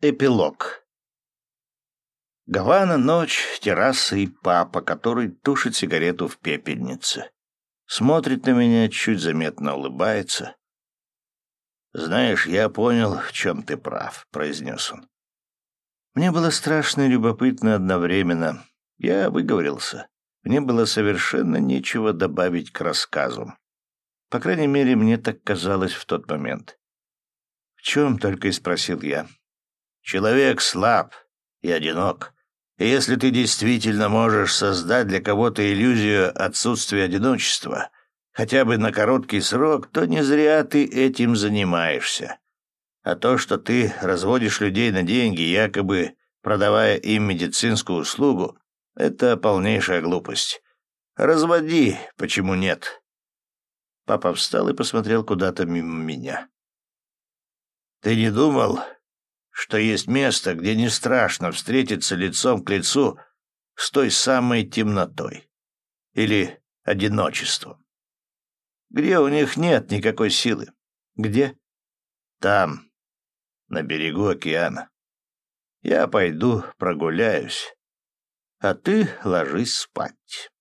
Эпилог. Гавана, ночь, терраса и папа, который тушит сигарету в пепельнице. Смотрит на меня, чуть заметно улыбается. «Знаешь, я понял, в чем ты прав», — произнес он. Мне было страшно и любопытно одновременно. Я выговорился. Мне было совершенно нечего добавить к рассказу. По крайней мере, мне так казалось в тот момент. «В чем?» — только и спросил я. Человек слаб и одинок. И если ты действительно можешь создать для кого-то иллюзию отсутствия одиночества, хотя бы на короткий срок, то не зря ты этим занимаешься. А то, что ты разводишь людей на деньги, якобы продавая им медицинскую услугу, это полнейшая глупость. Разводи, почему нет? Папа встал и посмотрел куда-то мимо меня. Ты не думал, что есть место, где не страшно встретиться лицом к лицу с той самой темнотой или одиночеством. Где у них нет никакой силы? Где? Там, на берегу океана. Я пойду прогуляюсь, а ты ложись спать.